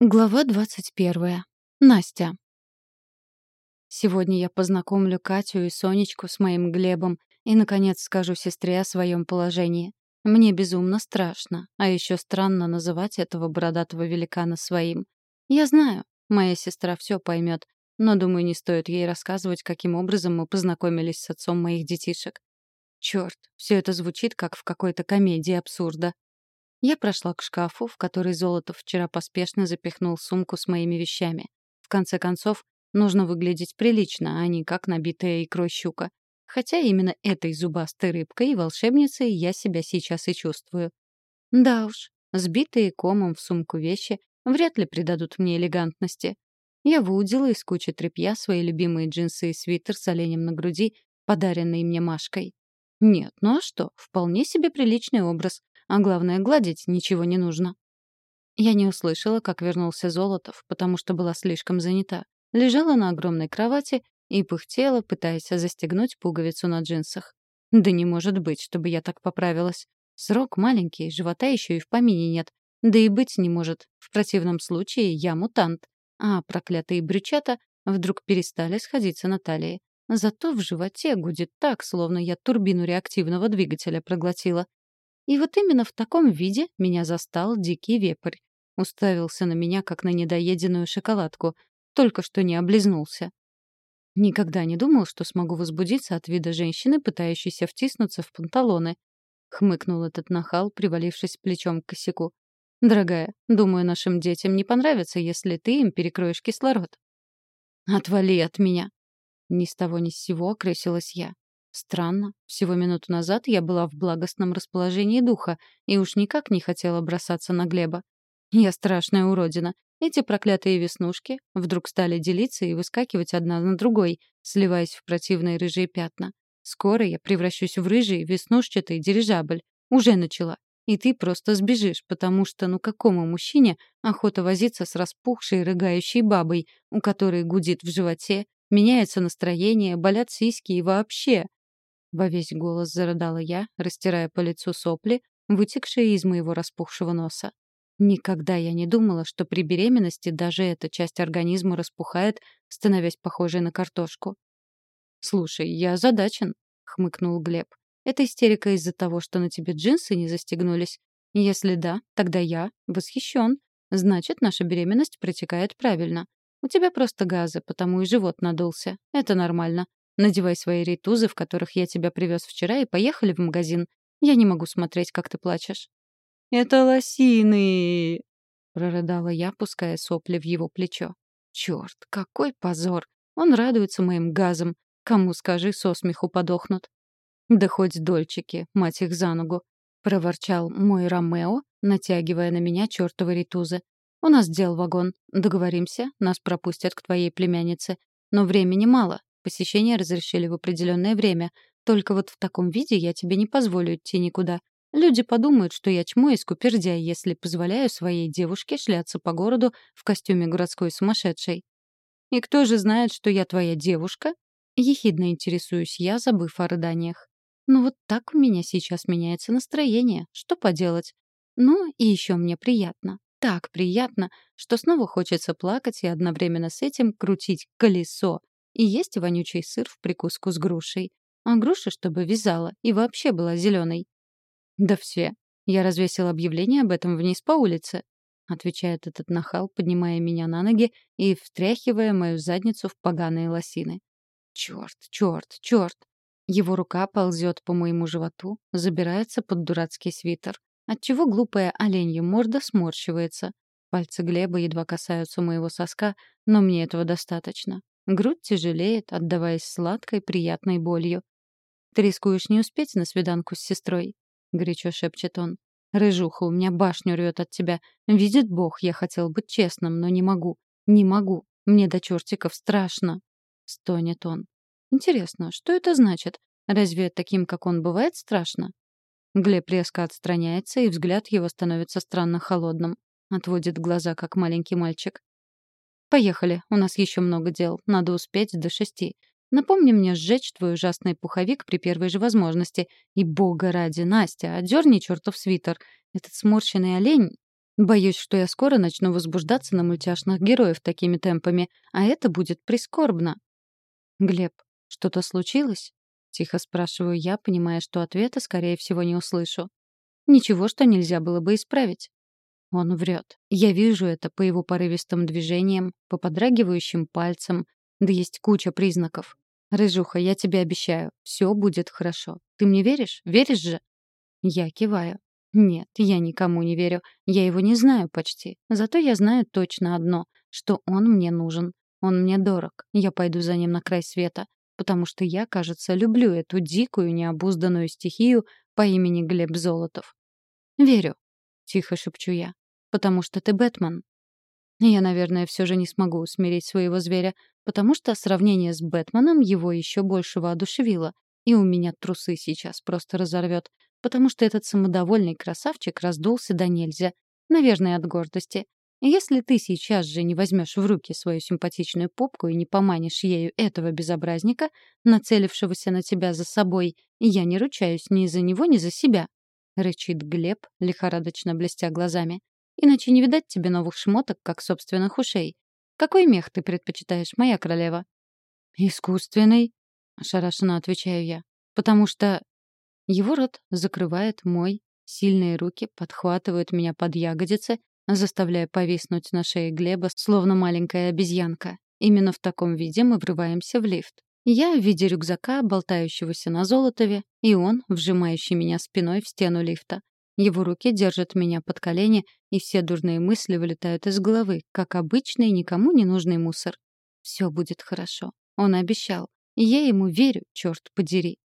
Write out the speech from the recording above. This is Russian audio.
Глава двадцать первая. Настя. Сегодня я познакомлю Катю и Сонечку с моим Глебом и, наконец, скажу сестре о своем положении. Мне безумно страшно, а еще странно называть этого бородатого великана своим. Я знаю, моя сестра все поймет, но, думаю, не стоит ей рассказывать, каким образом мы познакомились с отцом моих детишек. Черт, все это звучит, как в какой-то комедии абсурда. Я прошла к шкафу, в который Золотов вчера поспешно запихнул сумку с моими вещами. В конце концов, нужно выглядеть прилично, а не как набитая икрой щука. Хотя именно этой зубастой рыбкой и волшебницей я себя сейчас и чувствую. Да уж, сбитые комом в сумку вещи вряд ли придадут мне элегантности. Я выудила из кучи тряпья свои любимые джинсы и свитер с оленем на груди, подаренные мне Машкой. Нет, ну а что, вполне себе приличный образ. А главное, гладить ничего не нужно. Я не услышала, как вернулся Золотов, потому что была слишком занята. Лежала на огромной кровати и пыхтела, пытаясь застегнуть пуговицу на джинсах. Да не может быть, чтобы я так поправилась. Срок маленький, живота еще и в помине нет. Да и быть не может. В противном случае я мутант. А проклятые брючата вдруг перестали сходиться на талии. Зато в животе гудит так, словно я турбину реактивного двигателя проглотила. И вот именно в таком виде меня застал дикий вепрь. Уставился на меня, как на недоеденную шоколадку. Только что не облизнулся. Никогда не думал, что смогу возбудиться от вида женщины, пытающейся втиснуться в панталоны. Хмыкнул этот нахал, привалившись плечом к косяку. «Дорогая, думаю, нашим детям не понравится, если ты им перекроешь кислород». «Отвали от меня!» Ни с того ни с сего окрысилась я. Странно. Всего минуту назад я была в благостном расположении духа и уж никак не хотела бросаться на Глеба. Я страшная уродина. Эти проклятые веснушки вдруг стали делиться и выскакивать одна на другой, сливаясь в противные рыжие пятна. Скоро я превращусь в рыжий веснушчатый дирижабль. Уже начала. И ты просто сбежишь, потому что ну какому мужчине охота возиться с распухшей рыгающей бабой, у которой гудит в животе, меняется настроение, болят сиськи и вообще. Во весь голос зарыдала я, растирая по лицу сопли, вытекшие из моего распухшего носа. Никогда я не думала, что при беременности даже эта часть организма распухает, становясь похожей на картошку. «Слушай, я озадачен», — хмыкнул Глеб. «Это истерика из-за того, что на тебе джинсы не застегнулись? Если да, тогда я восхищен. Значит, наша беременность протекает правильно. У тебя просто газы, потому и живот надулся. Это нормально. Надевай свои рейтузы, в которых я тебя привез вчера, и поехали в магазин. Я не могу смотреть, как ты плачешь». «Это лосины!» — прорыдала я, пуская сопли в его плечо. «Черт, какой позор! Он радуется моим газам. Кому, скажи, со смеху подохнут». «Да хоть дольчики, мать их за ногу!» — проворчал мой Ромео, натягивая на меня чертовы ритузы. «У нас дел вагон. Договоримся, нас пропустят к твоей племяннице. Но времени мало. Посещение разрешили в определенное время. Только вот в таком виде я тебе не позволю идти никуда. Люди подумают, что я чмо и скупердяй, если позволяю своей девушке шляться по городу в костюме городской сумасшедшей. И кто же знает, что я твоя девушка? Ехидно интересуюсь я, забыв о рыданиях. Ну вот так у меня сейчас меняется настроение. Что поделать? Ну и еще мне приятно. Так приятно, что снова хочется плакать и одновременно с этим крутить колесо, и есть вонючий сыр в прикуску с грушей. А груша, чтобы вязала, и вообще была зеленой. «Да все. Я развесил объявление об этом вниз по улице», — отвечает этот нахал, поднимая меня на ноги и встряхивая мою задницу в поганые лосины. «Черт, черт, черт!» Его рука ползет по моему животу, забирается под дурацкий свитер, отчего глупая оленья морда сморщивается. Пальцы Глеба едва касаются моего соска, но мне этого достаточно. Грудь тяжелеет, отдаваясь сладкой, приятной болью. «Ты рискуешь не успеть на свиданку с сестрой?» — горячо шепчет он. «Рыжуха, у меня башню рвет от тебя. Видит Бог, я хотел быть честным, но не могу. Не могу. Мне до чертиков страшно!» — стонет он. «Интересно, что это значит? Разве таким, как он, бывает страшно?» Глеб резко отстраняется, и взгляд его становится странно холодным. Отводит глаза, как маленький мальчик. «Поехали, у нас еще много дел, надо успеть до шести. Напомни мне сжечь твой ужасный пуховик при первой же возможности. И, бога ради, Настя, одерни чертов свитер. Этот сморщенный олень... Боюсь, что я скоро начну возбуждаться на мультяшных героев такими темпами, а это будет прискорбно. Глеб, что-то случилось? Тихо спрашиваю я, понимая, что ответа, скорее всего, не услышу. Ничего, что нельзя было бы исправить. Он врет. Я вижу это по его порывистым движениям, по подрагивающим пальцам, да есть куча признаков. Рыжуха, я тебе обещаю, все будет хорошо. Ты мне веришь? Веришь же? Я киваю. Нет, я никому не верю. Я его не знаю почти. Зато я знаю точно одно, что он мне нужен. Он мне дорог. Я пойду за ним на край света. Потому что я, кажется, люблю эту дикую, необузданную стихию по имени Глеб Золотов. «Верю», — тихо шепчу я. «Потому что ты Бэтмен». Я, наверное, все же не смогу усмирить своего зверя, потому что сравнение с Бэтменом его еще больше воодушевило. И у меня трусы сейчас просто разорвет потому что этот самодовольный красавчик раздулся до нельзя, наверное, от гордости. если ты сейчас же не возьмешь в руки свою симпатичную попку и не поманишь ею этого безобразника, нацелившегося на тебя за собой, я не ручаюсь ни за него, ни за себя, — рычит Глеб, лихорадочно блестя глазами. Иначе не видать тебе новых шмоток, как собственных ушей. Какой мех ты предпочитаешь, моя королева? Искусственный, — ошарашенно отвечаю я. Потому что его рот закрывает мой, сильные руки подхватывают меня под ягодицы, заставляя повиснуть на шее Глеба, словно маленькая обезьянка. Именно в таком виде мы врываемся в лифт. Я в виде рюкзака, болтающегося на золотове, и он, вжимающий меня спиной в стену лифта. Его руки держат меня под колени, и все дурные мысли вылетают из головы, как обычный никому не нужный мусор. Все будет хорошо. Он обещал. И я ему верю, черт подери.